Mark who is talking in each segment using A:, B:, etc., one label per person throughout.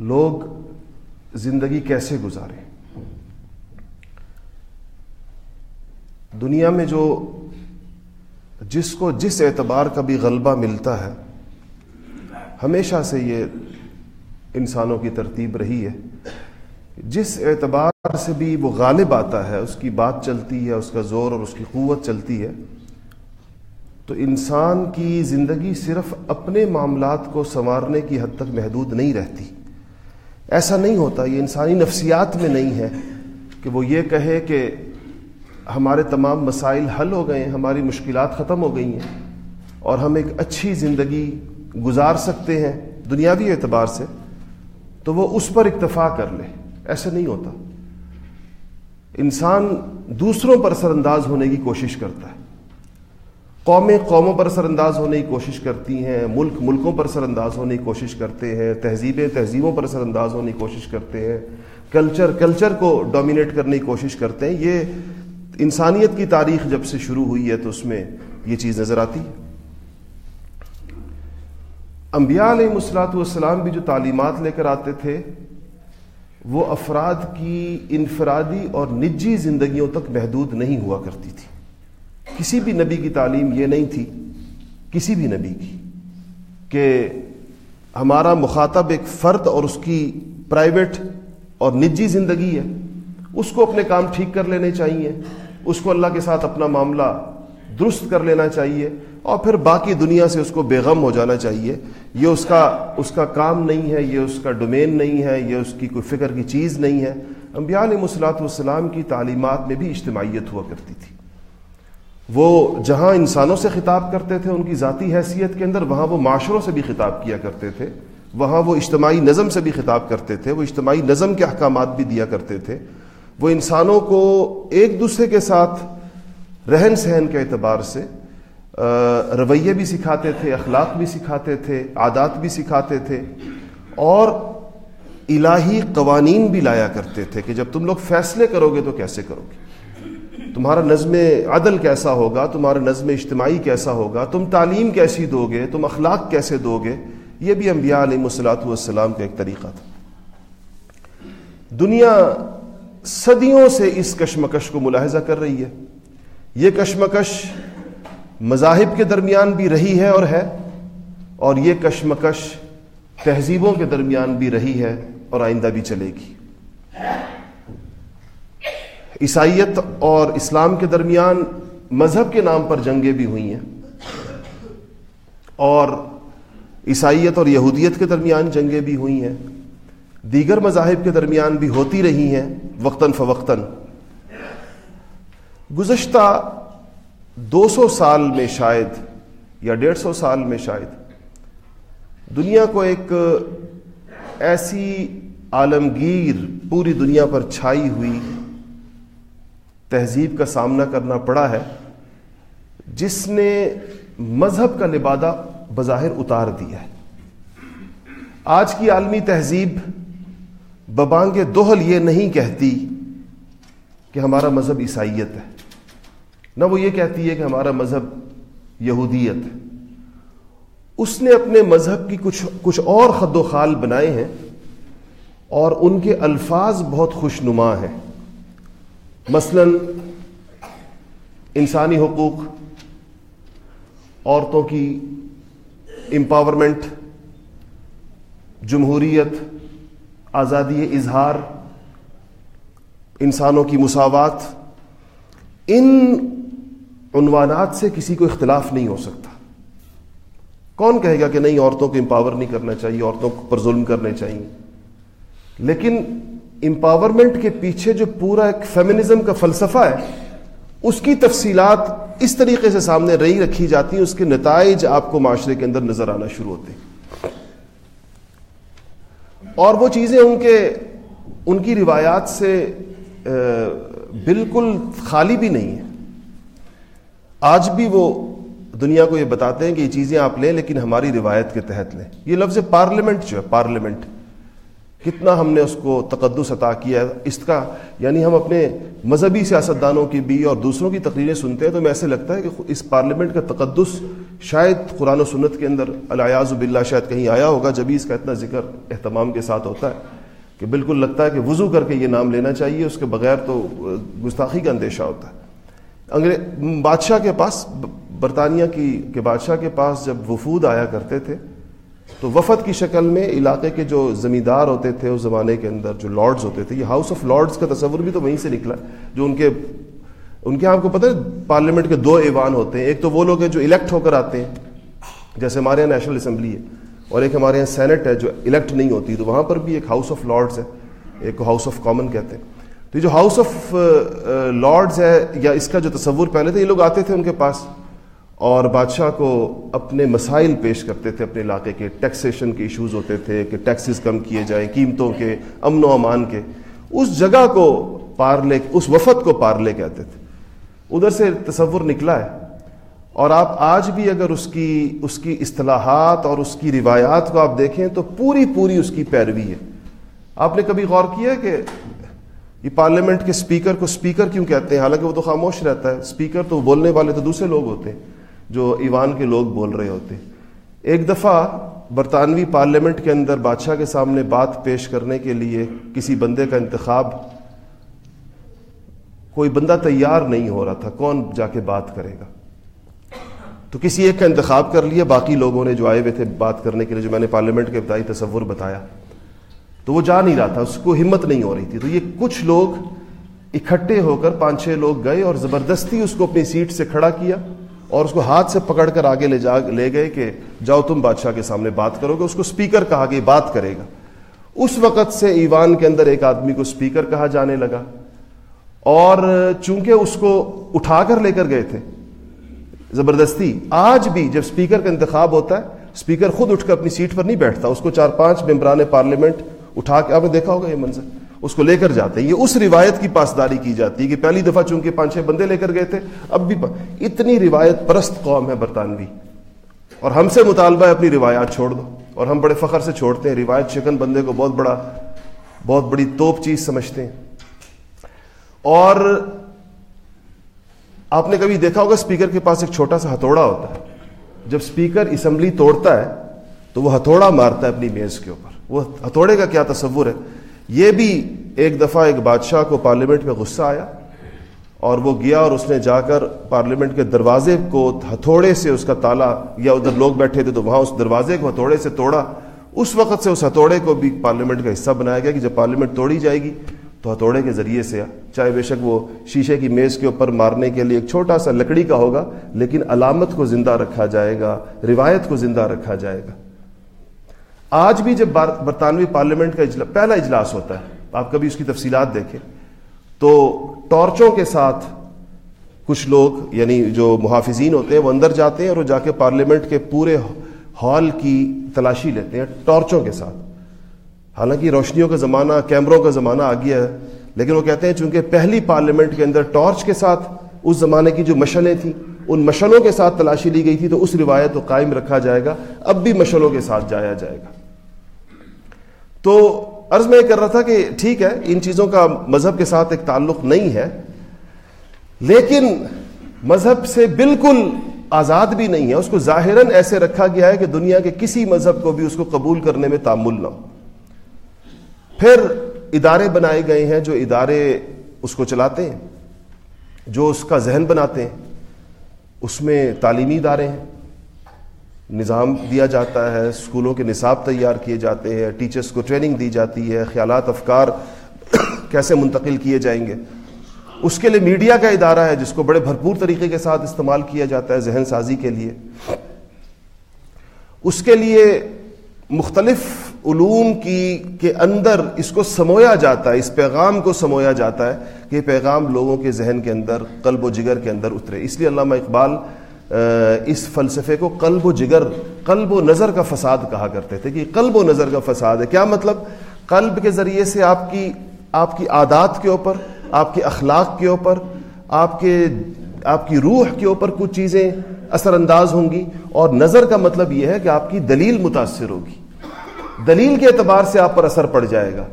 A: لوگ زندگی کیسے گزاریں؟ دنیا میں جو جس کو جس اعتبار کا بھی غلبہ ملتا ہے، ہمیشہ سے یہ انسانوں کی ترتیب رہی ہے۔ جس اعتبار سے بھی وہ غالب آتا ہے، اس کی بات چلتی ہے، اس کا زور اور اس کی قوت چلتی ہے، تو انسان کی زندگی صرف اپنے معاملات کو سنوارنے کی حد تک محدود نہیں رہتی۔ ایسا نہیں ہوتا، یہ انسانی نفسیات میں نہیں ہے کہ وہ یہ کہے کہ ہمارے تمام مسائل حل ہو گئے ہیں، ہماری مشکلات ختم ہو گئی ہیں اور ہم ایک اچھی زندگی گزار سکتے ہیں دنیاوی اعتبار سے، تو وہ اس پر اکتفا کر لے۔ ایسا نہیں ہوتا۔ انسان دوسروں پر سر انداز ہونے کی کوشش کرتا ہے۔ قومیں قوموں پر سر انداز ہونے کی کوشش کرتی ہیں، ملک ملکوں پر سر انداز ہونے کی کوشش کرتے ہیں، تہذیبیں تہذیبوں پر سر انداز ہونے کی کوشش کرتے ہیں، کلچر کلچر کو ڈومینیٹ کرنے کی کوشش کرتے ہیں۔ یہ انسانیت کی تاریخ جب سے شروع ہوئی ہے تو اس میں یہ چیز نظر آتی۔ ہے انبیاء علیہ مسلاط والسلام بھی جو تعلیمات لے کر آتے تھے، وہ افراد کی انفرادی اور نجی زندگیوں تک محدود نہیں ہوا کرتی تھی۔ کسی بھی نبی کی تعلیم یہ نہیں تھی، کسی بھی نبی کی، کہ ہمارا مخاطب ایک فرد اور اس کی پرائیویٹ اور نجی زندگی ہے۔ اس کو اپنے کام ٹھیک کر لینے چاہیے، اس کو اللہ کے ساتھ اپنا معاملہ درست کر لینا چاہیے، اور پھر باقی دنیا سے اس کو بے غم ہو جانا چاہیے۔ یہ اس کا اس کا کام نہیں ہے، یہ اس کا ڈومین نہیں ہے، یہ اس کی کوئی فکر کی چیز نہیں ہے۔ انبیاء علیہ مسلاط والسلام کی تعلیمات میں بھی اجتماعیت ہوا کرتی تھی۔ وہ جہاں انسانوں سے خطاب کرتے تھے، ان کی ذاتی حیثیت کے اندر، وہاں وہ معاشروں سے بھی خطاب کیا کرتے تھے، وہاں وہ اجتماعی نظم سے بھی خطاب کرتے تھے، وہ اجتماعی نظم کے احکامات بھی دیا کرتے تھے۔ وہ انسانوں کو ایک دوسرے کے ساتھ رہن سہن کے اعتبار سے رویے بھی سکھاتے تھے، اخلاق بھی سکھاتے تھے، عادات بھی سکھاتے تھے، اور الہی قوانین بھی لایا کرتے تھے کہ جب تم لوگ فیصلے کرو گے تو کیسے کرو گے؟ تمہارا نظم عدل کیسا ہوگا؟ تمہارا نظم اجتماعی کیسا ہوگا؟ تم تعلیم کیسی دو گے؟ تم اخلاق کیسے دو گے؟ یہ بھی انبیاء علیہ مسلاۃ والسلام کا ایک طریقہ تھا۔ دنیا صدیوں سے اس کشمکش کو ملاحظہ کر رہی ہے۔ یہ کشمکش مذاہب کے درمیان بھی رہی ہے اور ہے، اور یہ کشمکش تہذیبوں کے درمیان بھی رہی ہے اور آئندہ بھی چلے گی۔ عیسائیت اور اسلام کے درمیان مذہب کے نام پر جنگیں بھی ہوئی ہیں۔ اور عیسائیت اور یہودیت کے درمیان جنگیں بھی ہوئی ہیں۔ دیگر مذاہب کے درمیان بھی ہوتی رہی ہیں وقتاً فوقتاً۔ گزشتہ دو سو سال میں شاید یا ڈیڑھ سو سال میں شاید دنیا کو ایک ایسی عالمگیر پوری دنیا پر چھائی ہوئی تہذیب کا سامنا کرنا پڑا ہے، جس نے مذہب کا لبادہ بظاہر اتار دیا ہے۔ آج کی عالمی تہذیب ببانگ دوہل یہ نہیں کہتی کہ ہمارا مذہب عیسائیت ہے۔ نہ وہ یہ کہتی ہے کہ ہمارا مذہب یہودیت ہے۔ اس نے اپنے مذہب کی کچھ کچھ اور خد و خال بنائے ہیں اور ان کے الفاظ بہت خوش نما ہیں۔ مثلا انسانی حقوق، عورتوں کی امپاورمنٹ جمہوریت، آزادی اظہار، انسانوں کی مساوات، ان عنوانات سے کسی کو اختلاف نہیں ہو سکتا۔ کون کہے گا کہ نہیں، عورتوں کو امپاور نہیں کرنا چاہیے، عورتوں پر ظلم کرنے چاہیے؟ لیکن امپاورمنٹ کے پیچھے جو پورا ایک فیمنزم کا فلسفہ ہے، اس کی تفصیلات اس طریقے سے سامنے رہی رکھی جاتی ہیں، اس کے نتائج آپ کو معاشرے کے اندر نظر آنا شروع ہوتے ہیں۔ اور وہ چیزیں ان کے، ان کی روایات سے بالکل خالی بھی نہیں ہے آج بھی وہ دنیا کو یہ بتاتے ہیں کہ یہ چیزیں آپ لیں لیکن ہماری روایت کے تحت لیں۔ یہ لفظ پارلیمنٹ جو ہے، پارلیمنٹ۔ کتنا ہم نے اس کو تقدس عطا کیا ہے، اس کا یعنی ہم اپنے مذہبی سیاستدانوں کی بھی اور دوسروں کی تقریریں سنتے ہیں تو میں ایسے لگتا ہے کہ اس پارلیمنٹ کا تقدس شاید قرآن و سنت کے اندر الیاز باللہ شاید کہیں آیا ہوگا جبھی اس کا اتنا ذکر اہتمام کے ساتھ ہوتا ہے کہ بالکل لگتا ہے کہ وضو کر کے یہ نام لینا چاہیے، اس کے بغیر تو گستاخی کا اندیشہ ہوتا ہے۔ انگریز بادشاہ کے پاس برطانیہ کی، کے بادشاہ کے پاس جب وفود آیا کرتے تھے تو وفد کی شکل میں علاقے کے جو زمیندار ہوتے تھے اس زمانے کے اندر، جو لارڈز ہوتے تھے، یہ ہاؤس آف لارڈز کا تصور بھی تو وہیں سے نکلا، جو ان کے ان کے آپ کو پتہ ہے پارلیمنٹ کے دو ایوان ہوتے ہیں، ایک تو وہ لوگ ہیں جو الیکٹ ہو کر آتے ہیں، جیسے ہمارے یہاں نیشنل اسمبلی ہے، اور ایک ہمارے یہاں سینٹ ہے جو الیکٹ نہیں ہوتی، تو وہاں پر بھی ایک ہاؤس آف لارڈز ہے، ایک کو ہاؤس آف کامن کہتے ہیں۔ تو یہ جو ہاؤس آف لارڈز ہے، یا اس کا جو تصور پہلے تھے، یہ لوگ آتے تھے ان کے پاس۔ اور بادشاہ کو اپنے مسائل پیش کرتے تھے، اپنے علاقے کے ٹیکسیشن کے ایشوز ہوتے تھے، کہ ٹیکسز کم کیے جائیں، قیمتوں کے، امن و امان کے۔ اس جگہ کو پارلے، اس وفد کو پارلے کہتے تھے۔ ادھر سے تصور نکلا ہے۔ اور آپ آج بھی اگر اس کی اس کی اصطلاحات اور اس کی روایات کو آپ دیکھیں تو پوری پوری اس کی پیروی ہے۔ آپ نے کبھی غور کیا کہ یہ پارلیمنٹ کے اسپیکر کو اسپیکر کیوں کہتے ہیں؟ حالانکہ وہ تو خاموش رہتا ہے۔ اسپیکر تو بولنے والے تو دوسرے لوگ ہوتے ہیں۔ جو ایوان کے لوگ بول رہے ہوتے ایک دفعہ برطانوی پارلیمنٹ کے اندر بادشاہ کے سامنے بات پیش کرنے کے لیے کسی بندے کا انتخاب، کوئی بندہ تیار نہیں ہو رہا تھا، کون جا کے بات کرے گا؟ تو کسی ایک کا انتخاب کر لیا، باقی لوگوں نے جو آئے ہوئے تھے بات کرنے کے لیے، جو میں نے پارلیمنٹ کے ابتدائی تصور بتایا، تو وہ جا نہیں رہا تھا، اس کو ہمت نہیں ہو رہی تھی۔ تو یہ کچھ لوگ اکٹھے ہو کر پانچ چھ لوگ گئے اور زبردستی اس کو اپنی سیٹ سے کھڑا کیا۔ اور اس کو ہاتھ سے پکڑ کر آگے لے جا لے گئے کہ جاؤ تم بادشاہ کے سامنے بات کرو گے اس کو اسپیکر کہا کہ بات کرے گا۔ اس وقت سے ایوان کے اندر ایک آدمی کو اسپیکر کہا جانے لگا۔ اور چونکہ اس کو اٹھا کر لے کر گئے تھے، زبردستی، آج بھی جب اسپیکر کا انتخاب ہوتا ہے اسپیکر خود اٹھ کر اپنی سیٹ پر نہیں بیٹھتا، اس کو چار پانچ ممبران پارلیمنٹ اٹھا کے آپ نے دیکھا ہوگا یہ منظر؟ اس کو لے کر جاتے ہیں۔ یہ اس روایت کی پاسداری کی جاتی ہے کہ پہلی دفعہ چونکہ پانچ چھ بندے لے کر گئے تھے، اب بھی اتنی روایت پرست قوم ہے برطانوی۔ اور ہم سے مطالبہ ہے اپنی روایات چھوڑ دو۔ اور ہم بڑے فخر سے چھوڑتے ہیں۔ روایت چکن بندے کو بہت بڑا بہت بڑی توپ چیز سمجھتے ہیں۔ اور آپ نے کبھی دیکھا ہوگا اسپیکر کے پاس ایک چھوٹا سا ہتھوڑا ہوتا ہے۔ جب اسپیکر اسمبلی توڑتا ہے تو وہ ہتھوڑا مارتا ہے اپنی میز کے اوپر۔ وہ ہتھوڑے کا کیا تصور ہے؟ یہ بھی ایک دفعہ ایک بادشاہ کو پارلیمنٹ میں غصہ آیا اور وہ گیا اور اس نے جا کر پارلیمنٹ کے دروازے کو ہتھوڑے سے اس کا تالا یا ادھر لوگ بیٹھے تھے تو وہاں اس دروازے کو ہتھوڑے سے توڑا۔ اس وقت سے اس ہتھوڑے کو بھی پارلیمنٹ کا حصہ بنایا گیا کہ جب پارلیمنٹ توڑی جائے گی تو ہتھوڑے کے ذریعے سے چاہے بے شک وہ شیشے کی میز کے اوپر مارنے کے لیے ایک چھوٹا سا لکڑی کا ہوگا، لیکن علامت کو زندہ رکھا جائے گا، روایت کو زندہ رکھا جائے گا۔ آج بھی جب برطانوی پارلیمنٹ کا اجلاس پہلا اجلاس ہوتا ہے، آپ کبھی اس کی تفصیلات دیکھیں، تو ٹارچوں کے ساتھ کچھ لوگ یعنی جو محافظین ہوتے ہیں، وہ اندر جاتے ہیں اور وہ جا کے پارلیمنٹ کے پورے ہال کی تلاشی لیتے ہیں ٹارچوں کے ساتھ۔ حالانکہ روشنیوں کا زمانہ، کیمروں کا زمانہ آ گیا ہے، لیکن وہ کہتے ہیں چونکہ پہلی پارلیمنٹ کے اندر ٹارچ کے ساتھ اس زمانے کی جو مشنیں تھیں، ان مشنوں کے ساتھ تلاشی لی گئی تھی، تو اس روایت کو قائم رکھا جائے گا، اب بھی مشنوں کے ساتھ جایا جائے گا۔ تو عرض میں یہ کر رہا تھا کہ ٹھیک ہے، ان چیزوں کا مذہب کے ساتھ ایک تعلق نہیں ہے، لیکن مذہب سے بالکل آزاد بھی نہیں ہے۔ اس کو ظاہراً ایسے رکھا گیا ہے کہ دنیا کے کسی مذہب کو بھی اس کو قبول کرنے میں تعمل نہ ہو۔ پھر ادارے بنائے گئے ہیں جو ادارے اس کو چلاتے ہیں، جو اس کا ذہن بناتے ہیں، اس میں تعلیمی ادارے ہیں۔ نظام دیا جاتا ہے اسکولوں کے نصاب تیار کیے جاتے ہیں ٹیچرس کو ٹریننگ دی جاتی ہے، خیالات، افکار کیسے منتقل کیے جائیں گے؟ اس کے لیے میڈیا کا ادارہ ہے جس کو بڑے بھرپور طریقے کے ساتھ استعمال کیا جاتا ہے ذہن سازی کے لیے۔ اس کے لیے مختلف علوم کی، کے اندر اس کو سمویا جاتا ہے، اس پیغام کو سمویا جاتا ہے کہ یہ پیغام لوگوں کے ذہن کے اندر، قلب و جگر کے اندر اترے۔ اس لیے علامہ اقبال اس فلسفے کو قلب و جگر، قلب و نظر کا فساد کہا کرتے تھے کہ قلب و نظر کا فساد ہے۔ کیا مطلب؟ قلب کے ذریعے سے آپ کی آپ کی عادات کے اوپر، آپ کے اخلاق کے اوپر، آپ کے، آپ کی روح کے اوپر کچھ چیزیں اثر انداز ہوں گی۔ اور نظر کا مطلب یہ ہے کہ آپ کی دلیل متاثر ہوگی۔ دلیل کے اعتبار سے آپ پر اثر پڑ جائے گا۔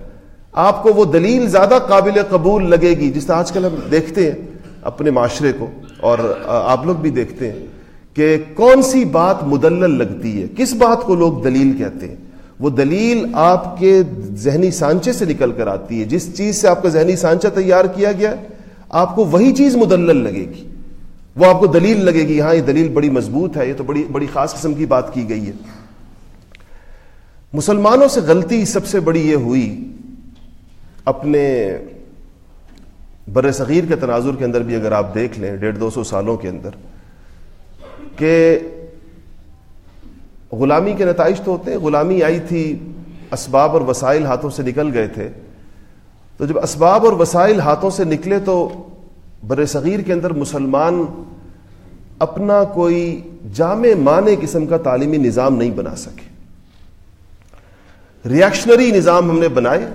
A: آپ کو وہ دلیل زیادہ قابل قبول لگے گی، جس طرح آج کل ہم دیکھتے ہیں۔ اپنے معاشرے کو اور آپ لوگ بھی دیکھتے ہیں کہ کون سی بات مدلل لگتی ہے؟ کس بات کو لوگ دلیل کہتے ہیں؟ وہ دلیل آپ کے ذہنی سانچے سے نکل کر آتی ہے۔ جس چیز سے آپ کا ذہنی سانچہ تیار کیا گیا، آپ کو وہی چیز مدلل لگے گی۔ وہ آپ کو دلیل لگے گی ہاں یہ دلیل بڑی مضبوط ہے، یہ تو بڑی بڑی خاص قسم کی بات کی گئی ہے۔ مسلمانوں سے غلطی سب سے بڑی یہ ہوئی، اپنے بر صغیر کے تناظر کے اندر بھی اگر آپ دیکھ لیں، ڈیڑھ دو سو سالوں کے اندر، کہ غلامی کے نتائج تو ہوتے ہیں، غلامی آئی تھی اسباب اور وسائل ہاتھوں سے نکل گئے تھے۔ تو جب اسباب اور وسائل ہاتھوں سے نکلے تو بر صغیر کے اندر مسلمان اپنا کوئی جامع معنی قسم کا تعلیمی نظام نہیں بنا سکے۔ ریاکشنری نظام ہم نے بنائے۔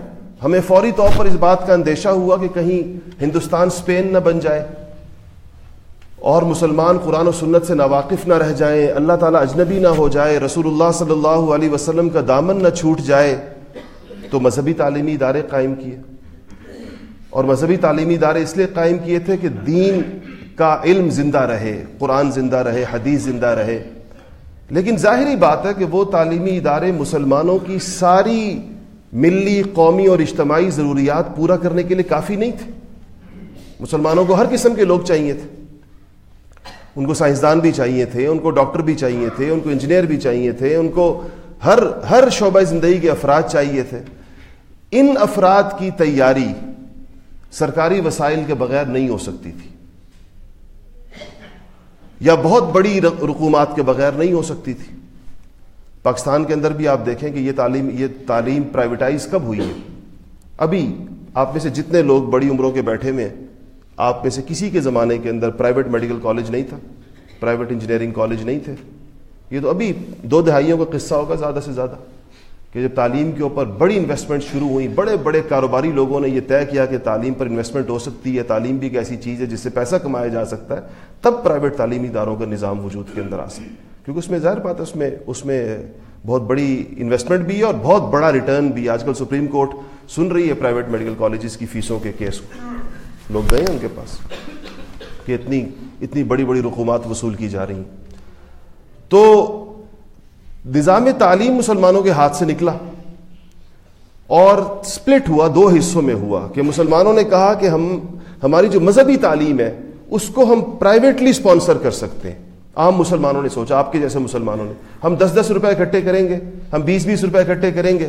A: ہمیں فوری طور پر اس بات کا اندیشہ ہوا کہ کہیں ہندوستان اسپین نہ بن جائے اور مسلمان قرآن و سنت سے ناواقف نہ رہ جائیں، اللہ تعالیٰ اجنبی نہ ہو جائے، رسول اللہ صلی اللہ علیہ وسلم کا دامن نہ چھوٹ جائے، تو مذہبی تعلیمی ادارے قائم کیے۔ اور مذہبی تعلیمی ادارے اس لیے قائم کیے تھے کہ دین کا علم زندہ رہے، قرآن زندہ رہے، حدیث زندہ رہے۔ لیکن ظاہری بات ہے کہ وہ تعلیمی ادارے مسلمانوں کی ساری ملی قومی اور اجتماعی ضروریات پورا کرنے کے لیے کافی نہیں تھے۔ مسلمانوں کو ہر قسم کے لوگ چاہیے تھے۔ ان کو سائنسدان بھی چاہیے تھے، ان کو ڈاکٹر بھی چاہیے تھے، ان کو انجینئر بھی چاہیے تھے، ان کو ہر ہر شعبہ زندگی کے افراد چاہیے تھے۔ ان افراد کی تیاری سرکاری وسائل کے بغیر نہیں ہو سکتی تھی۔ یا بہت بڑی رقومات کے بغیر نہیں ہو سکتی تھی۔ پاکستان کے اندر بھی آپ دیکھیں کہ یہ تعلیم یہ تعلیم پرائیویٹائز کب ہوئی ہے؟ ابھی آپ میں سے جتنے لوگ بڑی عمروں کے بیٹھے ہوئے ہیں، آپ میں سے کسی کے زمانے کے اندر پرائیویٹ میڈیکل کالج نہیں تھا پرائیویٹ انجینئرنگ کالج نہیں تھے۔ یہ تو ابھی دو دہائیوں کا قصہ ہوگا زیادہ سے زیادہ، کہ جب تعلیم کے اوپر بڑی انویسٹمنٹ شروع ہوئی، بڑے بڑے کاروباری لوگوں نے یہ طے کیا کہ تعلیم پر انویسٹمنٹ ہو سکتی ہے، تعلیم بھی ایک ایسی چیز ہے جس سے پیسہ کمایا جا سکتا ہے، تب پرائیویٹ تعلیمی اداروں کا نظام وجود کے اندر آ سکے کیونکہ اس میں ظاہر بات ہے، اس میں اس میں بہت بڑی انویسٹمنٹ بھی ہے اور بہت بڑا ریٹرن بھی آج کل سپریم کورٹ سن رہی ہے پرائیویٹ میڈیکل کالجز کی فیسوں کے کیس کو۔ لوگ گئے ہیں ان کے پاس۔ کہ اتنی اتنی بڑی بڑی رقومات وصول کی جا رہی ہیں۔ تو نظام تعلیم مسلمانوں کے ہاتھ سے نکلا اور سپلٹ ہوا، دو حصوں میں ہوا کہ مسلمانوں نے کہا کہ ہم، ہماری جو مذہبی تعلیم ہے، اس کو ہم پرائیویٹلی اسپانسر کر سکتے ہیں۔ عام مسلمانوں نے سوچا، آپ کے جیسے مسلمانوں نے۔ ہم دس دس روپے اکٹھے کریں گے، ہم بیس بیس روپے اکٹھے کریں گے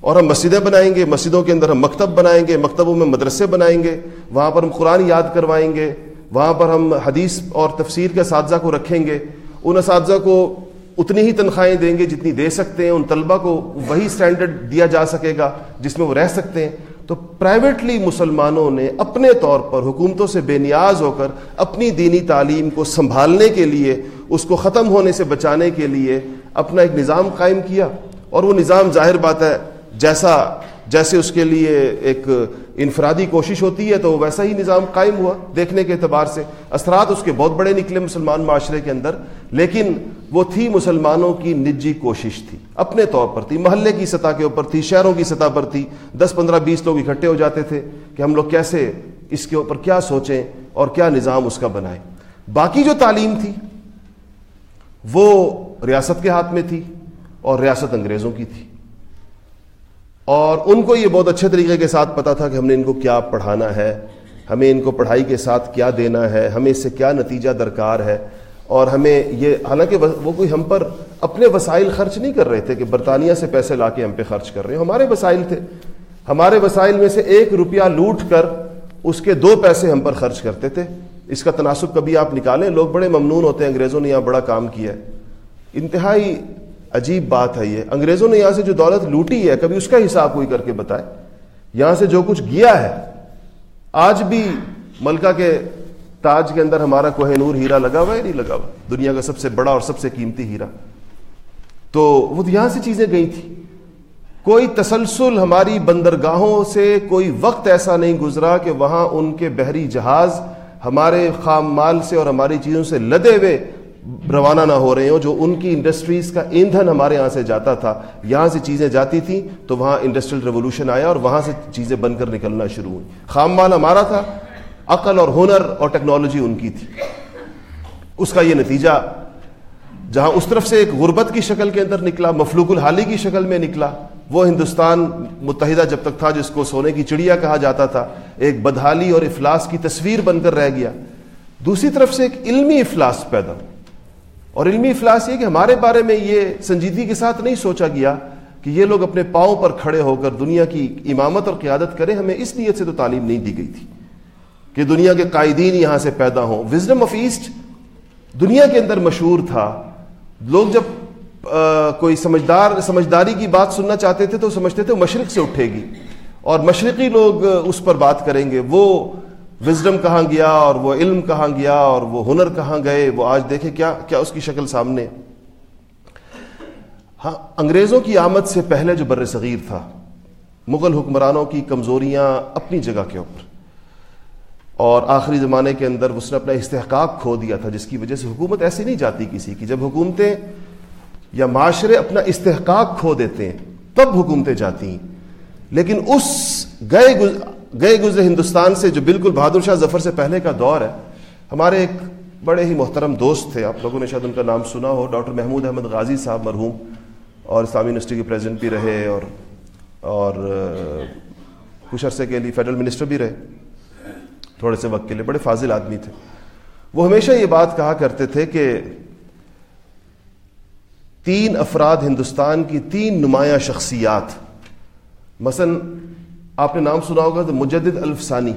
A: اور ہم مسجدیں بنائیں گے، مسجدوں کے اندر ہم مکتب بنائیں گے، مکتبوں میں مدرسے بنائیں گے، وہاں پر ہم قرآن یاد کروائیں گے، وہاں پر ہم حدیث اور تفسیر کے اساتذہ کو رکھیں گے۔ ان اساتذہ کو اتنی ہی تنخواہیں دیں گے جتنی دے سکتے ہیں، ان طلبہ کو وہی اسٹینڈرڈ دیا جا سکے گا جس میں وہ رہ سکتے ہیں۔ تو پرائیویٹلی مسلمانوں نے اپنے طور پر حکومتوں سے بے نیاز ہو کر اپنی دینی تعلیم کو سنبھالنے کے لیے، اس کو ختم ہونے سے بچانے کے لیے اپنا ایک نظام قائم کیا۔ اور وہ نظام ظاہر بات ہے، جیسا، جیسے اس کے لیے ایک انفرادی کوشش ہوتی ہے تو ویسا ہی نظام قائم ہوا دیکھنے کے اعتبار سے۔ اثرات اس کے بہت بڑے نکلے مسلمان معاشرے کے اندر، لیکن وہ تھی مسلمانوں کی نجی کوشش تھی۔ اپنے طور پر تھی، محلے کی سطح کے اوپر تھی، شہروں کی سطح پر تھی۔ دس، پندرہ، بیس لوگ اکٹھے ہو جاتے تھے کہ ہم لوگ کیسے اس کے اوپر کیا سوچیں اور کیا نظام اس کا بنائیں باقی جو تعلیم تھی، وہ ریاست کے ہاتھ میں تھی اور ریاست انگریزوں کی تھی۔ اور ان کو یہ بہت اچھے طریقے کے ساتھ پتا تھا کہ ہم نے ان کو کیا پڑھانا ہے، ہمیں ان کو پڑھائی کے ساتھ کیا دینا ہے، ہمیں اس سے کیا نتیجہ درکار ہے۔ اور ہمیں یہ، حالانکہ وہ کوئی ہم پر اپنے وسائل خرچ نہیں کر رہے تھے کہ برطانیہ سے پیسے لا کے ہم پہ خرچ کر رہے ہیں۔ ہمارے وسائل تھے۔ ہمارے وسائل میں سے ایک روپیہ لوٹ کر اس کے دو پیسے ہم پر خرچ کرتے تھے۔ اس کا تناسب کبھی آپ نکالیں۔ لوگ بڑے ممنون ہوتے ہیں، انگریزوں نے یہاں بڑا کام کیا ہے۔ انتہائی عجیب بات ہے یہ۔ انگریزوں نے یہاں سے جو دولت لوٹی ہے، کبھی اس کا حساب کوئی کر کے بتائے۔ یہاں سے جو کچھ گیا ہے، آج بھی ملکہ کے تاج کے اندر ہمارا کوہ نور ہیرا لگا ہوا ہے نہیں لگا ہوا؟ دنیا کا سب سے بڑا اور سب سے قیمتی ہیرا۔ تو وہ یہاں سے چیزیں گئی تھی کوئی تسلسل ہماری بندرگاہوں سے کوئی وقت ایسا نہیں گزرا کہ وہاں ان کے بحری جہاز ہمارے خام مال سے اور ہماری چیزوں سے لدے ہوئے روانہ نہ ہو رہے ہوں، جو ان کی انڈسٹریز کا ایندھن ہمارے یہاں سے جاتا تھا، یہاں سے چیزیں جاتی تھیں، تو وہاں انڈسٹریل ریولوشن آیا اور وہاں سے چیزیں بن کر نکلنا شروع ہوئی۔ خام مال ہمارا تھا، عقل اور ہنر اور ٹیکنالوجی ان کی تھی۔ اس کا یہ نتیجہ، جہاں اس طرف سے ایک غربت کی شکل کے اندر نکلا، مفلوق الحالی کی شکل میں نکلا، وہ ہندوستان متحدہ جب تک تھا، جس کو سونے کی چڑیا کہا جاتا تھا، ایک بدحالی اور افلاس کی تصویر بن کر رہ گیا۔ دوسری طرف سے ایک علمی افلاس پیدا اور علمی افلاس یہ کہ ہمارے بارے میں یہ سنجیدگی کے ساتھ نہیں سوچا گیا کہ یہ لوگ اپنے پاؤں پر کھڑے ہو کر دنیا کی امامت اور قیادت کریں، ہمیں اس نیت سے تو تعلیم نہیں دی گئی تھی کہ دنیا کے قائدین یہاں سے پیدا ہوں۔ وزڈم آف ایسٹ دنیا کے اندر مشہور تھا۔ لوگ جب کوئی سمجھدار، سمجھداری کی بات سننا چاہتے تھے تو سمجھتے تھے مشرق سے اٹھے گی۔ اور مشرقی لوگ اس پر بات کریں گے۔ وہ وزڈم کہاں گیا اور وہ علم کہاں گیا اور وہ ہنر کہاں گئے، وہ آج دیکھیں کیا کیا اس کی شکل سامنے؟ ہاں انگریزوں کی آمد سے پہلے جو بر صغیر تھا، مغل حکمرانوں کی کمزوریاں اپنی جگہ کے اوپر۔ اور آخری زمانے کے اندر اس نے اپنا استحقاق کھو دیا تھا، جس کی وجہ سے حکومت ایسی نہیں جاتی کسی کی۔ جب حکومتیں یا معاشرے اپنا استحقاق کھو دیتے ہیں، تب حکومتیں جاتی ہیں۔ لیکن اس گئے گئے گزرے ہندوستان سے جو بالکل بہادر شاہ ظفر سے پہلے کا دور ہے۔ ہمارے ایک بڑے ہی محترم دوست تھے۔ آپ لوگوں نے شاید ان کا نام سنا ہو۔ ڈاکٹر محمود احمد غازی صاحب مرحوم اور اسلامی یونیورسٹی کے پریزیڈنٹ بھی رہے اور اور کچھ عرصے کے لیے فیڈرل منسٹر بھی رہے۔ تھوڑے سے وقت کے لیے بڑے فاضل آدمی تھے۔ وہ ہمیشہ یہ بات کہا کرتے تھے کہ تین افراد ہندوستان کی تین نمایاں شخصیات، مثلا آپ نے نام سنا ہوگا تو مجدد الفسانی.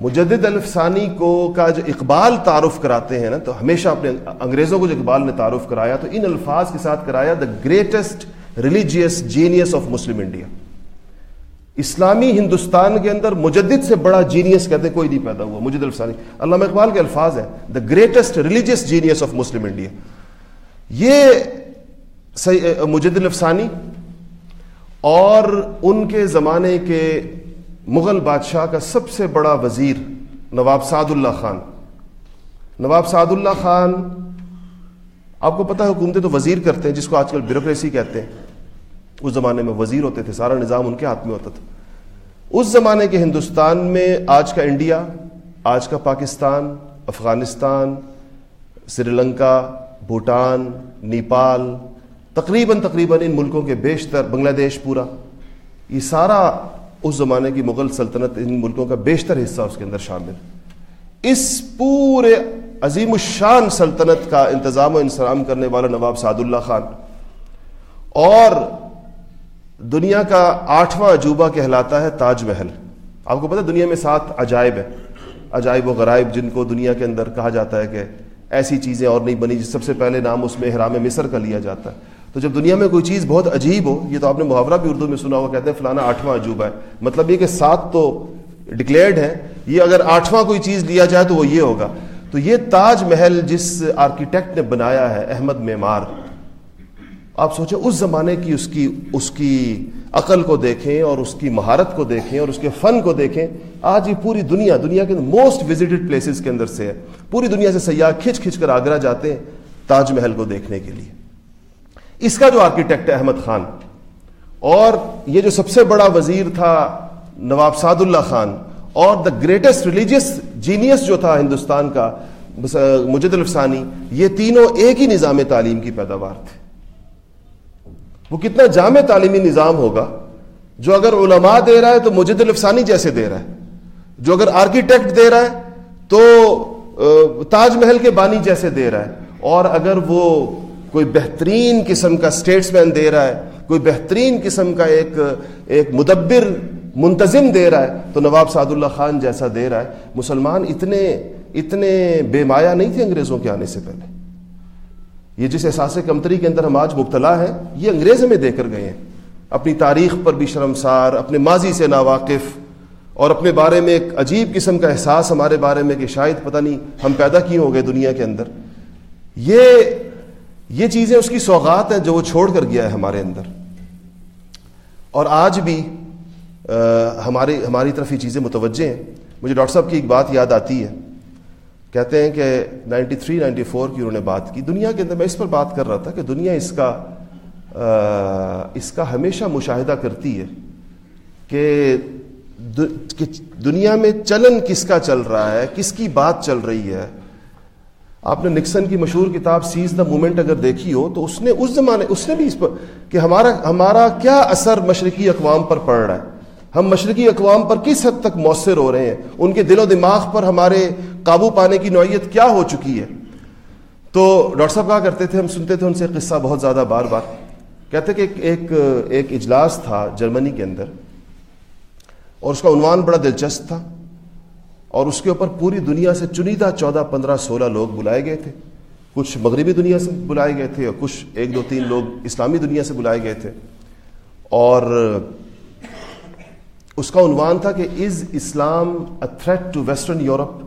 A: مجدد الفسانی کو کا جو اقبال تعارف کراتے ہیں نا، تو ہمیشہ اپنے انگریزوں کو جو اقبال نے تعارف کرایا، تو ان الفاظ کے ساتھ کرایا the greatest religious genius of Muslim India اسلامی ہندوستان کے اندر مجدد سے بڑا جینیس کہتے ہیں، کوئی نہیں پیدا ہوا مجد الفسانی. علامہ اقبال کے الفاظ ہیں the greatest religious genius of Muslim India یہ مجد الفسانی اور ان کے زمانے کے مغل بادشاہ کا سب سے بڑا وزیر نواب سعد اللہ خان۔ نواب سعد اللہ خان، آپ کو پتا ہے حکومتیں تو وزیر کرتے ہیں، جس کو آج کل بیوروکریسی کہتے ہیں۔ اس زمانے میں وزیر ہوتے تھے، سارا نظام ان کے ہاتھ میں ہوتا تھا۔ اس زمانے کے ہندوستان میں آج کا انڈیا، آج کا پاکستان، افغانستان، سری لنکا، بھوٹان، نیپال تقریباً تقریباً ان ملکوں کے بیشتر، بنگلہ دیش پورا، یہ سارا اس زمانے کی مغل سلطنت ان ملکوں کا بیشتر حصہ اس کے اندر شامل اس پورے عظیم الشان سلطنت کا انتظام و انسلام کرنے والا نواب سعد اللہ خان اور دنیا کا آٹھواں عجوبہ کہلاتا ہے تاج محل۔ آپ کو پتا دنیا میں سات عجائب ہے عجائب و غرائب جن کو دنیا کے اندر کہا جاتا ہے کہ ایسی چیزیں اور نہیں بنی جس سب سے پہلے نام اس میں حرام مصر کا لیا جاتا ہے۔ تو جب دنیا میں کوئی چیز بہت عجیب ہو، یہ تو آپ نے محاورہ بھی اردو میں سنا ہوا، کہتے ہیں فلانا آٹھواں عجوبہ ہے۔ مطلب یہ کہ سات تو ڈکلیئرڈ ہے یہ اگر آٹھواں کوئی چیز لیا جائے تو وہ یہ ہوگا۔ تو یہ تاج محل جس آرکیٹیکٹ نے بنایا ہے، احمد معمار، آپ سوچیں اس زمانے کی اس کی اس کی عقل کو دیکھیں اور اس کی مہارت کو دیکھیں اور اس کے فن کو دیکھیں، آج یہ پوری دنیا دنیا کے موسٹ وزٹڈ پلیسز کے اندر سے ہے۔ پوری دنیا سے سیاح کھچ کھچ کر آگرہ جاتے ہیں تاج محل کو دیکھنے کے لیے۔ اس کا جو آرکیٹیکٹ ہے احمد خان، اور یہ جو سب سے بڑا وزیر تھا نواب سعد اللہ خان، اور دا گریٹسٹ ریلیجیس جینیس جو تھا ہندوستان کا مجد الفسانی، یہ تینوں ایک ہی نظام تعلیم کی پیداوار تھے۔ وہ کتنا جامع تعلیمی نظام ہوگا، جو اگر علماء دے رہا ہے تو مجد الفسانی جیسے دے رہا ہے، جو اگر آرکیٹیکٹ دے رہا ہے تو تاج محل کے بانی جیسے دے رہا ہے، اور اگر وہ کوئی بہترین قسم کا اسٹیٹس مین دے رہا ہے، کوئی بہترین قسم کا ایک ایک مدبر منتظم دے رہا ہے، تو نواب سعد اللہ خان جیسا دے رہا ہے۔ مسلمان اتنے اتنے بے مایا نہیں تھے انگریزوں کے آنے سے پہلے۔ یہ جس احساس کمتری کے اندر ہم آج مبتلا ہیں، یہ انگریز ہمیں دے کر گئے ہیں۔ اپنی تاریخ پر بھی شرمسار، اپنے ماضی سے ناواقف، اور اپنے بارے میں ایک عجیب قسم کا احساس ہمارے بارے میں کہ شاید پتہ نہیں ہم پیدا کیوں ہو گئے دنیا کے اندر۔ یہ یہ چیزیں اس کی سوغات ہیں جو وہ چھوڑ کر گیا ہے ہمارے اندر۔ اور آج بھی ہماری ہماری طرف یہ چیزیں متوجہ ہیں۔ مجھے ڈاکٹر صاحب کی ایک بات یاد آتی ہے۔ کہتے ہیں کہ نائنٹی تھری، نائنٹی فور کی انہوں نے بات کی۔ دنیا کے اندر میں اس پر بات کر رہا تھا کہ دنیا اس کا اس کا ہمیشہ مشاہدہ کرتی ہے کہ دنیا میں چلن کس کا چل رہا ہے، کس کی بات چل رہی ہے۔ آپ نے نکسن کی مشہور کتاب سیز دا مومنٹ اگر دیکھی ہو، تو اس نے اس زمانے، اس نے بھی اس پر کہ ہمارا ہمارا کیا اثر مشرقی اقوام پر پڑ رہا ہے؟ ہم مشرقی اقوام پر کس حد تک مؤثر ہو رہے ہیں؟ ان کے دل و دماغ پر ہمارے قابو پانے کی نوعیت کیا ہو چکی ہے؟ تو ڈاکٹر صاحب کہا کرتے تھے، ہم سنتے تھے ان سے قصہ بہت زیادہ بار بار۔ کہتے کہ ایک ایک اجلاس تھا جرمنی کے اندر اور اس کا عنوان بڑا دلچسپ تھا۔ اور اس کے اوپر پوری دنیا سے چنیدہ چودہ پندرہ سولہ لوگ بلائے گئے تھے۔ کچھ مغربی دنیا سے بلائے گئے تھے اور کچھ ایک دو تین لوگ اسلامی دنیا سے بلائے گئے تھے۔ اور اس کا عنوان تھا کہ is Islam a threat to western Europe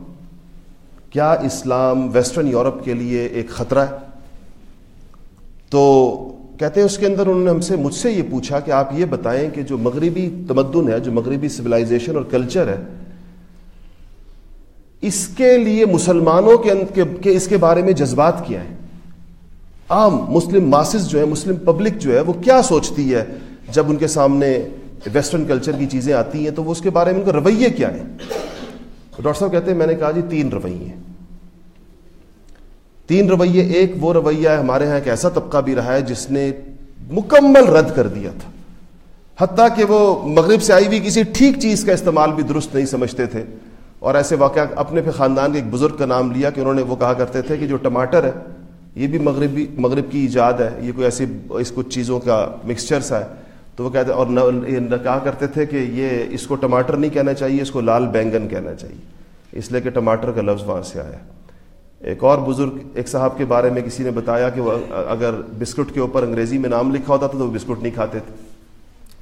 A: کیا اسلام ویسٹرن یورپ کے لیے ایک خطرہ ہے؟ تو کہتے ہیں اس کے اندر انہوں نے ہم سے مجھ سے یہ پوچھا کہ آپ یہ بتائیں کہ جو مغربی تمدن ہے، جو مغربی سویلائزیشن اور کلچر ہے اس کے لیے مسلمانوں کے اس کے بارے میں جذبات کیا ہیں عام مسلم ماسز جو ہے مسلم پبلک جو ہے، وہ کیا سوچتی ہے؟ جب ان کے سامنے ویسٹرن کلچر کی چیزیں آتی ہیں، تو وہ اس کے بارے میں ان کا رویے کیا ہے ڈاکٹر صاحب کہتے ہیں، میں نے کہا جی تین رویے تین رویے، ایک وہ رویہ ہے، ہمارے ہاں ایک ایسا طبقہ بھی رہا ہے، جس نے مکمل رد کر دیا تھا۔ حتیٰ کہ وہ مغرب سے آئی ہوئی کسی ٹھیک چیز کا استعمال بھی درست نہیں سمجھتے تھے۔ اور ایسے واقعہ اپنے پہ خاندان کے ایک بزرگ کا نام لیا کہ انہوں نے وہ کہا کرتے تھے کہ جو ٹماٹر ہے، یہ بھی مغربی مغرب کی ایجاد ہے، یہ کوئی ایسی اس کچھ چیزوں کا مکسچر سا ہے۔ تو وہ کہتے اور کہا کرتے تھے کہ یہ اس کو ٹماٹر نہیں کہنا چاہیے، اس کو لال بینگن کہنا چاہیے۔ اس لیے کہ ٹماٹر کا لفظ وہاں سے آیا۔ ایک اور بزرگ، ایک صاحب کے بارے میں کسی نے بتایا کہ وہ اگر بسکٹ کے اوپر انگریزی میں نام لکھا ہوتا تھا تو وہ بسکٹ نہیں کھاتے تھے۔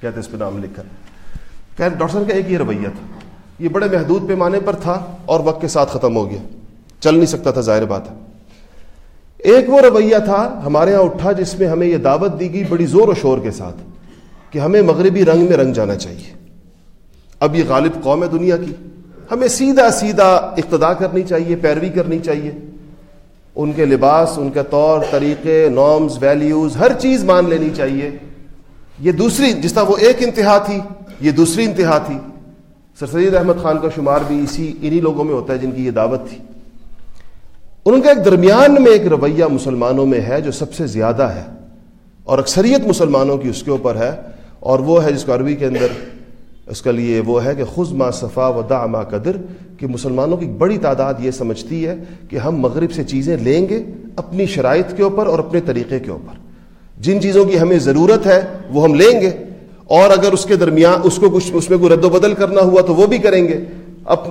A: کہتے اس پہ نام لکھا۔ کہ ڈاکٹر صاحب کا ایک یہ رویہ تھا۔ یہ بڑے محدود پیمانے پر تھا اور وقت کے ساتھ ختم ہو گیا۔ چل نہیں سکتا تھا، ظاہر بات ہے۔ ایک وہ رویہ تھا ہمارے ہاں اٹھا جس میں ہمیں یہ دعوت دی گئی بڑی زور و شور کے ساتھ کہ ہمیں مغربی رنگ میں رنگ جانا چاہیے۔ اب یہ غالب قوم ہے دنیا کی۔ ہمیں سیدھا سیدھا اقتدا کرنی چاہیے، پیروی کرنی چاہیے۔ ان کے لباس، ان کے طور، طریقے نارمز ویلیوز ہر چیز مان لینی چاہیے۔ یہ دوسری، جس طرح وہ ایک انتہا تھی، یہ دوسری انتہا تھی۔ سر سید احمد خان کا شمار بھی اسی انہی لوگوں میں ہوتا ہے جن کی یہ دعوت تھی۔ ان کا ایک درمیان میں ایک رویہ مسلمانوں میں ہے جو سب سے زیادہ ہے اور اکثریت مسلمانوں کی اس کے اوپر ہے اور وہ ہے جس کو عربی کے اندر اس کا لیے وہ ہے کہ خز ما صفا و دا ما قدر کہ مسلمانوں کی بڑی تعداد یہ سمجھتی ہے کہ ہم مغرب سے چیزیں لیں گے اپنی شرائط کے اوپر اور اپنے طریقے کے اوپر۔ جن چیزوں کی ہمیں ضرورت ہے وہ ہم لیں گے۔ اور اگر اس کے درمیان اس کو کچھ اس میں کوئی رد و بدل کرنا ہوا تو وہ بھی کریں گے۔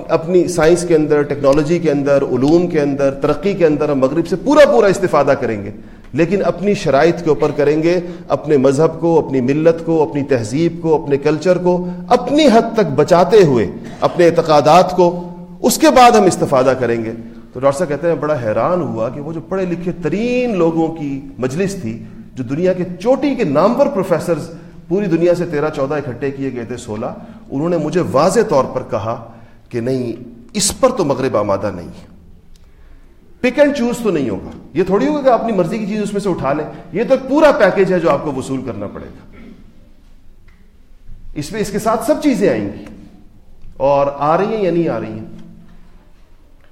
A: اپنی سائنس کے اندر، ٹیکنالوجی کے اندر، علوم کے اندر، ترقی کے اندر ہم مغرب سے پورا پورا استفادہ کریں گے۔ لیکن اپنی شرائط کے اوپر کریں گے، اپنے مذہب کو، اپنی ملت کو، اپنی تہذیب کو، اپنے کلچر کو، اپنی حد تک بچاتے ہوئے، اپنے اعتقادات کو، اس کے بعد ہم استفادہ کریں گے۔ تو ڈاکٹر صاحب کہتے ہیں، بڑا حیران ہوا کہ وہ جو پڑھے لکھے ترین لوگوں کی مجلس تھی، جو دنیا کے چوٹی کے نامور پروفیسرز پوری دنیا سے تیرہ چودہ اکٹھے کیے گئے تھے سولہ۔ انہوں نے مجھے واضح طور پر کہا کہ نہیں، اس پر تو مغرب آمادہ نہیں ہے۔ پک اینڈ چوز تو نہیں ہوگا۔ یہ تھوڑی ہوگا کہ اپنی مرضی کی چیز اس میں سے اٹھا لیں۔ یہ تو ایک پورا پیکج ہے جو آپ کو وصول کرنا پڑے گا۔ اس میں اس کے ساتھ سب چیزیں آئیں گی۔ اور آ رہی ہیں یا نہیں آ رہی ہیں؟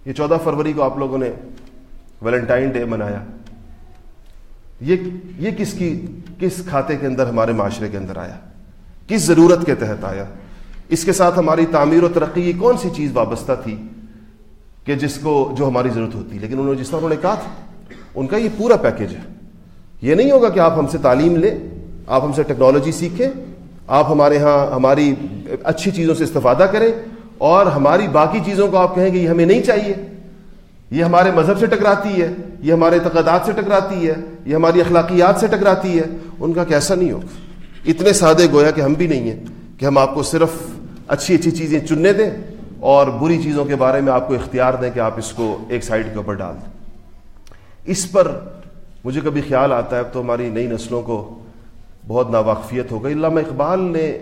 A: یہ چودہ فروری کو آپ لوگوں نے ویلنٹائن ڈے منایا۔ یہ یہ کس کی، کس کھاتے کے اندر ہمارے معاشرے کے اندر آیا؟ کس ضرورت کے تحت آیا؟ اس کے ساتھ ہماری تعمیر و ترقی کی کون سی چیز وابستہ تھی کہ جس کو، جو ہماری ضرورت ہوتی؟ لیکن انہوں نے جس طرح انہوں نے کہا تھا، ان کا یہ پورا پیکج ہے۔ یہ نہیں ہوگا کہ آپ ہم سے تعلیم لیں، آپ ہم سے ٹیکنالوجی سیکھیں، آپ ہمارے ہاں ہماری اچھی چیزوں سے استفادہ کریں، اور ہماری باقی چیزوں کو آپ کہیں کہ یہ ہمیں نہیں چاہیے، یہ ہمارے مذہب سے ٹکراتی ہے، یہ ہمارے تقدات سے ٹکراتی ہے۔ یہ ہماری اخلاقیات سے ٹکراتی ہے۔ ان کا کیسا نہیں ہوگا؟ اتنے سادے گویا کہ ہم بھی نہیں ہیں کہ ہم آپ کو صرف اچھی اچھی چیزیں چننے دیں اور بری چیزوں کے بارے میں آپ کو اختیار دیں کہ آپ اس کو ایک سائڈ کے اوپر ڈال دیں۔ اس پر مجھے کبھی خیال آتا ہے تو ہماری نئی نسلوں کو بہت ناواقفیت ہو گئی۔ علامہ اقبال نے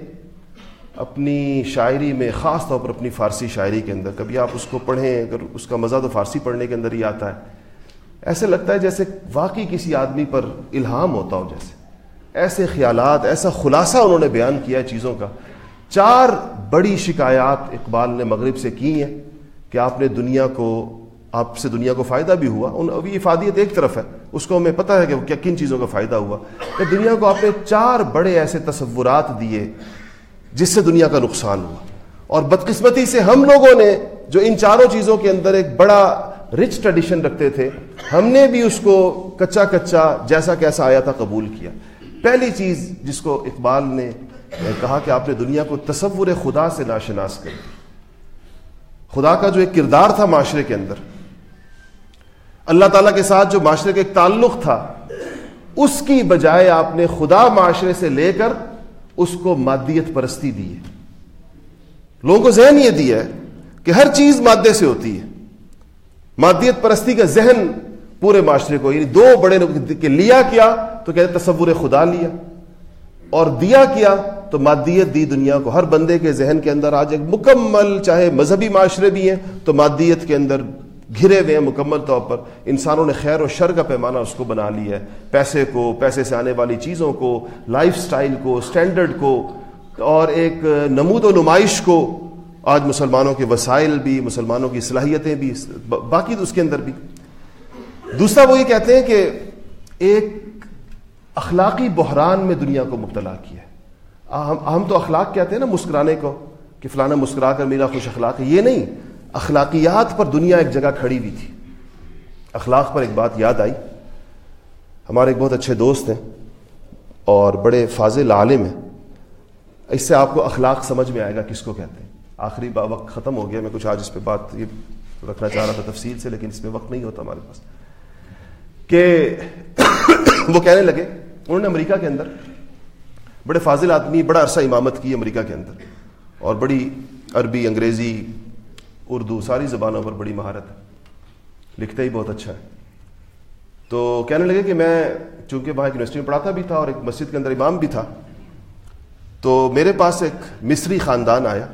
A: اپنی شاعری میں، خاص طور پر اپنی فارسی شاعری کے اندر، کبھی آپ اس کو پڑھیں، اگر اس کا مزہ تو فارسی پڑھنے کے اندر ہی آتا ہے۔ ایسے لگتا ہے جیسے واقعی کسی آدمی پر الہام ہوتا ہو جیسے۔ ایسے خیالات، ایسا خلاصہ انہوں نے بیان کیا ہے چیزوں کا۔ چار بڑی شکایات اقبال نے مغرب سے کی ہیں کہ آپ نے دنیا کو، آپ سے دنیا کو فائدہ بھی ہوا۔ ان ابھی افادیت ایک طرف ہے۔ اس کو ہمیں پتہ ہے کہ کیا کن چیزوں کا فائدہ ہوا۔ کہ دنیا کو آپ نے چار بڑے ایسے تصورات دیے جس سے دنیا کا نقصان ہوا۔ اور بدقسمتی سے ہم لوگوں نے جو ان چاروں چیزوں کے اندر ایک بڑا رچ ٹریڈیشن رکھتے تھے۔ ہم نے بھی اس کو کچا کچا جیسا کیسا آیا تھا قبول کیا۔ پہلی چیز جس کو اقبال نے کہا کہ آپ نے دنیا کو تصور خدا سے ناشناس کر خدا کا جو ایک کردار تھا معاشرے کے اندر، اللہ تعالیٰ کے ساتھ جو معاشرے کا ایک تعلق تھا، اس کی بجائے آپ نے خدا معاشرے سے لے کر اس کو مادیت پرستی دی ہے۔ لوگوں کو ذہن یہ دیا ہے کہ ہر چیز مادے سے ہوتی ہے۔ مادیت پرستی کا ذہن پورے معاشرے کو یعنی دو بڑے کہ لیا کیا تو کہتے تصور خدا لیا، اور دیا کیا تو مادیت دی دنیا کو۔ ہر بندے کے ذہن کے اندر آج ایک مکمل، چاہے مذہبی معاشرے بھی ہیں، تو مادیت کے اندر گھرے ہوئے ہیں مکمل طور پر۔ انسانوں نے خیر و شر کا پیمانہ اس کو بنا لیا ہے۔ پیسے کو، پیسے سے آنے والی چیزوں کو لائف سٹائل کو سٹینڈرڈ کو، اور ایک نمود و نمائش کو۔ آج مسلمانوں کے وسائل بھی، مسلمانوں کی صلاحیتیں بھی، باقی اس کے اندر بھی۔ دوسرا وہ یہ کہتے ہیں کہ ایک اخلاقی بحران میں دنیا کو مبتلا کیا ہے۔ ہم تو اخلاق کہتے ہیں نا، مسکرانے کو کہ فلانا مسکرا کر میرا خوش اخلاق ہے۔ یہ نہیں، اخلاقیات پر دنیا ایک جگہ کھڑی ہوئی تھی۔ اخلاق پر ایک بات یاد آئی۔ ہمارے ایک بہت اچھے دوست ہیں اور بڑے فاضل عالم ہیں۔ اس سے آپ کو اخلاق سمجھ میں آئے گا کس کو کہتے ہیں۔ آخری وقت ختم ہو گیا، میں کچھ آج اس پہ بات یہ رکھنا چاہ رہا تھا تفصیل سے، لیکن اس میں وقت نہیں ہوتا ہمارے پاس۔ کہ وہ کہنے لگے، انہوں نے امریکہ کے اندر بڑے فاضل آدمی، بڑا عرصہ امامت کی امریکہ کے اندر، اور بڑی عربی، انگریزی، اردو، ساری زبانوں پر بڑی مہارت ہے۔ لکھتے ہی بہت اچھا ہے۔ تو کہنے لگے کہ میں چونکہ وہاں یونیورسٹی میں پڑھاتا بھی تھا اور ایک مسجد کے اندر امام بھی تھا، تو میرے پاس ایک مصری خاندان آیا۔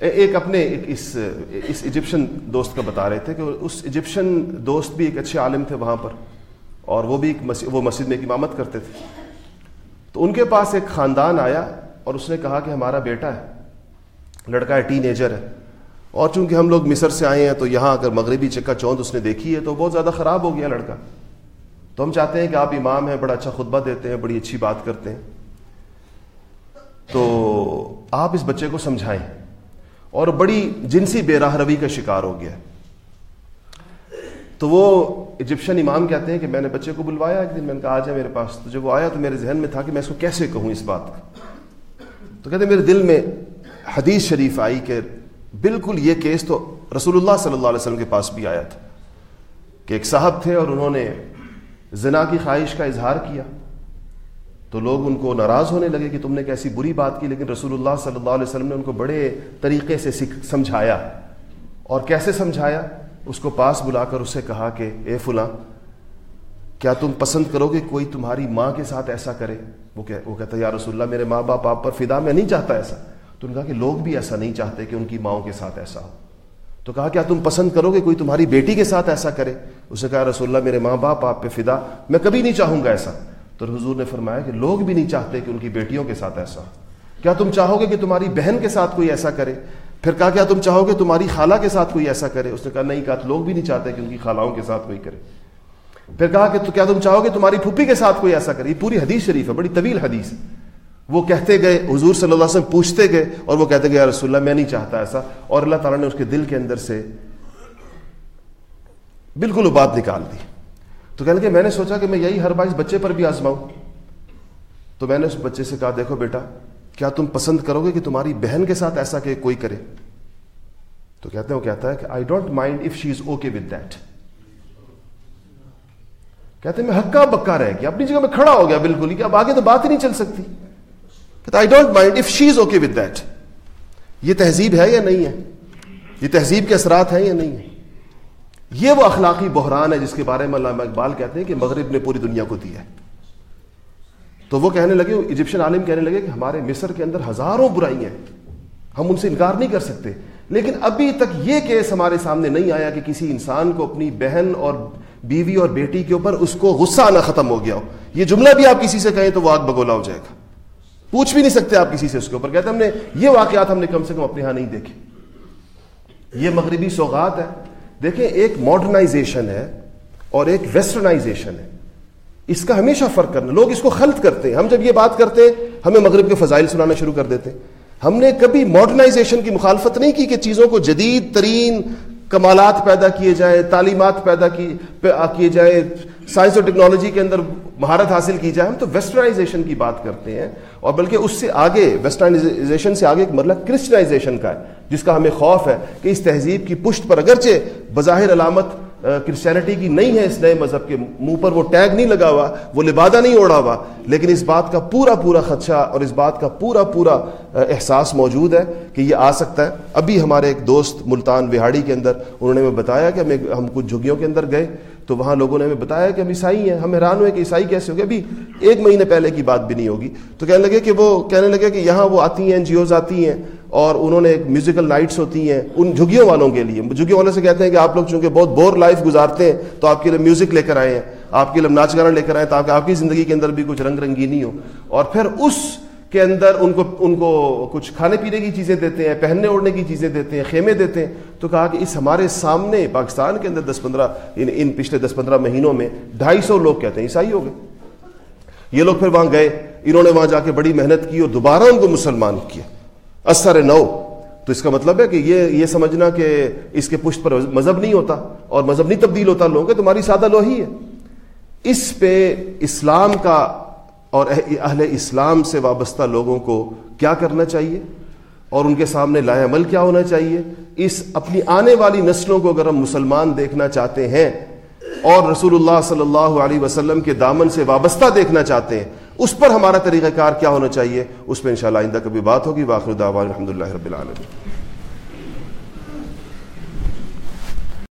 A: ایک اپنے ایک اس اس ایجپشن دوست کا بتا رہے تھے کہ اس ایجپشن دوست بھی ایک اچھے عالم تھے وہاں پر اور وہ بھی ایک مسجد وہ مسجد میں ایک امامت کرتے تھے۔ تو ان کے پاس ایک خاندان آیا اور اس نے کہا کہ ہمارا بیٹا ہے، لڑکا ہے ٹین ایجر ہے۔ اور چونکہ ہم لوگ مصر سے آئے ہیں تو یہاں اگر مغربی چکا چوند اس نے دیکھی ہے تو بہت زیادہ خراب ہو گیا لڑکا۔ تو ہم چاہتے ہیں کہ آپ امام ہیں، بڑا اچھا خطبہ دیتے ہیں، بڑی اچھی بات کرتے ہیں۔ تو آپ اس بچے کو سمجھائیں۔ اور بڑی جنسی بے راہ روی کا شکار ہو گیا تو وہ ایجپشن امام کہتے ہیں کہ میں نے بچے کو بلوایا ایک دن، میں نے کہا آ جائے میرے پاس۔ تو جب وہ آیا تو میرے ذہن میں تھا کہ میں اس کو کیسے کہوں اس بات کا تو کہتے میرے دل میں حدیث شریف آئی کہ بالکل یہ کیس تو رسول اللہ صلی اللہ علیہ وسلم کے پاس بھی آیا تھا کہ ایک صاحب تھے اور انہوں نے زنا کی خواہش کا اظہار کیا۔ تو لوگ ان کو ناراض ہونے لگے کہ تم نے کیسی بری بات کی، لیکن رسول اللہ صلی اللہ علیہ وسلم نے ان کو بڑے طریقے سے سمجھایا۔ اور کیسے سمجھایا؟ اس کو پاس بلا کر اسے کہا کہ، اے فلاں، کیا تم پسند کرو گے کوئی تمہاری ماں کے ساتھ ایسا کرے؟ وہ کہ، وہ کہتا ہے یا رسول اللہ، میرے ماں باپ آپ پر فدا، میں نہیں چاہتا ایسا۔ تو نے کہا کہ، لوگ بھی ایسا نہیں چاہتے کہ ان کی ماؤں کے ساتھ ایسا ہو۔ تو کہا، کیا تم پسند کرو گے کوئی تمہاری بیٹی کے ساتھ ایسا کرے؟ اسے کہا، رسول اللہ، میرے ماں باپ آپ پہ فدا، میں کبھی نہیں چاہوں گا ایسا۔ تو حضور نے فرمایا کہ لوگ بھی نہیں چاہتے کہ ان کی بیٹیوں کے ساتھ ایسا کیا تم چاہو گے کہ تمہاری بہن کے ساتھ کوئی ایسا کرے؟ پھر کہا، کیا تم چاہو گے تمہاری خالہ کے ساتھ کوئی ایسا کرے؟ اس نے کہا، نہیں، کہا لوگ بھی نہیں چاہتے کہ ان کی خالہوں کے ساتھ کوئی کرے۔ پھر کہا کہ تو کیا تم چاہو گے تمہاری پھوپھی کے ساتھ کوئی ایسا کرے؟ یہ پوری حدیث شریف ہے، بڑی طویل حدیث ہے۔ وہ کہتے گئے، حضور صلی اللہ علیہ وسلم پوچھتے گئے اور وہ کہتے گئے رسول اللہ، میں نہیں چاہتا ایسا۔ اور اللہ تعالیٰ نے اس کے دل کے اندر سے بالکل وہ بات نکال دی۔ تو کہنے کہ میں نے سوچا کہ میں یہی ہر بار بچے پر بھی آزماؤں۔ تو میں نے اس بچے سے کہا، دیکھو بیٹا، کیا تم پسند کرو گے کہ تمہاری بہن کے ساتھ ایسا کہ کوئی کرے؟ تو کہتے ہیں، وہ کہتا ہے کہ I don't mind if she is okay with that کہتے ہیں، میں ہکا بکا رہ گیا، اپنی جگہ میں کھڑا ہو گیا بالکل کہ اب آگے تو بات ہی نہیں چل سکتی. کہتا I don't mind if she is okay with that یہ تہذیب ہے یا نہیں ہے؟ یہ تہذیب کے اثرات ہیں یا نہیں ہے یہ وہ اخلاقی بحران ہے جس کے بارے میں علامہ اقبال کہتے ہیں کہ مغرب نے پوری دنیا کو دیا ہے۔ تو وہ کہنے لگے ایجپشن عالم کہنے لگے کہ ہمارے مصر کے اندر ہزاروں برائی ہیں۔ ہم ان سے انکار نہیں کر سکتے۔ لیکن ابھی تک یہ کیس ہمارے سامنے نہیں آیا کہ کسی انسان کو اپنی بہن اور بیوی اور بیٹی کے اوپر اس کو غصہ آنا ختم ہو گیا ہو۔ یہ جملہ بھی آپ کسی سے کہیں تو وہ آگ بگولا ہو جائے گا۔ پوچھ بھی نہیں سکتے آپ کسی سے اس کے اوپر۔ کہتے ہم نے یہ واقعات ہم نے کم سے کم اپنے یہاں نہیں دیکھے۔ یہ مغربی سوغات ہے۔ دیکھیں، ایک ماڈرنائزیشن ہے اور ایک ویسٹرنائزیشن ہے۔ اس کا ہمیشہ فرق کرنا، لوگ اس کو خلط کرتے ہیں۔ ہم جب یہ بات کرتے ہیں، ہمیں مغرب کے فضائل سنانا شروع کر دیتے ہیں۔ ہم نے کبھی ماڈرنائزیشن کی مخالفت نہیں کی کہ چیزوں کو جدید ترین کمالات پیدا کیے جائیں، تعلیمات پیدا کیے جائیں سائنس اور ٹیکنالوجی کے اندر مہارت حاصل کی جائے، ہم تو ویسٹرنائزیشن کی بات کرتے ہیں، اور بلکہ اس سے آگے ویسٹرنائزیشن سے آگے ایک مرلہ کرسچنائزیشن کا ہے، جس کا ہمیں خوف ہے کہ اس تہذیب کی پشت پر اگرچہ بظاہر علامت کرسچینٹی کی نہیں ہے اس نئے مذہب کے منہ پر، وہ ٹیگ نہیں لگا ہوا وہ لبادہ نہیں اوڑا ہوا لیکن اس بات کا پورا پورا خدشہ اور اس بات کا پورا پورا احساس موجود ہے کہ یہ آ سکتا ہے۔ ابھی ہمارے ایک دوست ملتان وہاڑی کے اندر، انہوں نے ہمیں بتایا کہ ہمیں ہم کچھ جھگیوں کے اندر گئے۔ تو وہاں لوگوں نے ہمیں بتایا کہ ہم عیسائی ہیں، ہم حیران ہوئے کہ عیسائی کیسے ہو گئے ابھی ایک مہینے پہلے کی بات بھی نہیں ہوگی۔ تو کہنے لگے کہ وہ، کہنے لگے کہ یہاں وہ آتی ہیں این جی اوز آتی ہیں اور انہوں نے ایک میوزیکل نائٹس ہوتی ہیں ان جھگیوں والوں کے لیے۔ جھگیوں والوں سے کہتے ہیں کہ آپ لوگ چونکہ بہت بور لائف گزارتے ہیں، تو آپ کے لیے میوزک لے کر آئے ہیں، آپ کے لیے ناچ گانا لے کر آئے تاکہ آپ کی زندگی کے اندر بھی کچھ رنگ رنگینی ہو۔ اور پھر اس کے اندر ان کو ان کو کچھ کھانے پینے کی چیزیں دیتے ہیں، پہننے اوڑھنے کی چیزیں دیتے ہیں، خیمے دیتے ہیں۔ تو کہا کہ اس ہمارے سامنے پاکستان کے اندر دس پندرہ، ان ان پچھلے دس پندرہ مہینوں میں ڈھائی سو لوگ کہتے ہیں عیسائی ہو گئے۔ یہ لوگ پھر وہاں گئے، انہوں نے وہاں جا کے بڑی محنت کی اور دوبارہ ان کو مسلمان کیا۔ اثر نو۔ تو اس کا مطلب ہے کہ یہ یہ سمجھنا کہ اس کے پشت پر مذہب نہیں ہوتا اور مذہب نہیں تبدیل ہوتا، لوگوں کے تمہاری سادہ لوہی ہے۔ اس پہ اسلام کا اور اہل اسلام سے وابستہ لوگوں کو کیا کرنا چاہیے؟ اور ان کے سامنے لائے عمل کیا ہونا چاہیے؟ اس اپنی آنے والی نسلوں کو اگر ہم مسلمان دیکھنا چاہتے ہیں اور رسول اللہ صلی اللہ علیہ وسلم کے دامن سے وابستہ دیکھنا چاہتے ہیں، اس پر ہمارا طریقہ کار کیا ہونا چاہیے؟ اس پہ انشاءاللہ آئندہ کبھی بات ہوگی واخر دعوان الحمد اللہ رب العالمین۔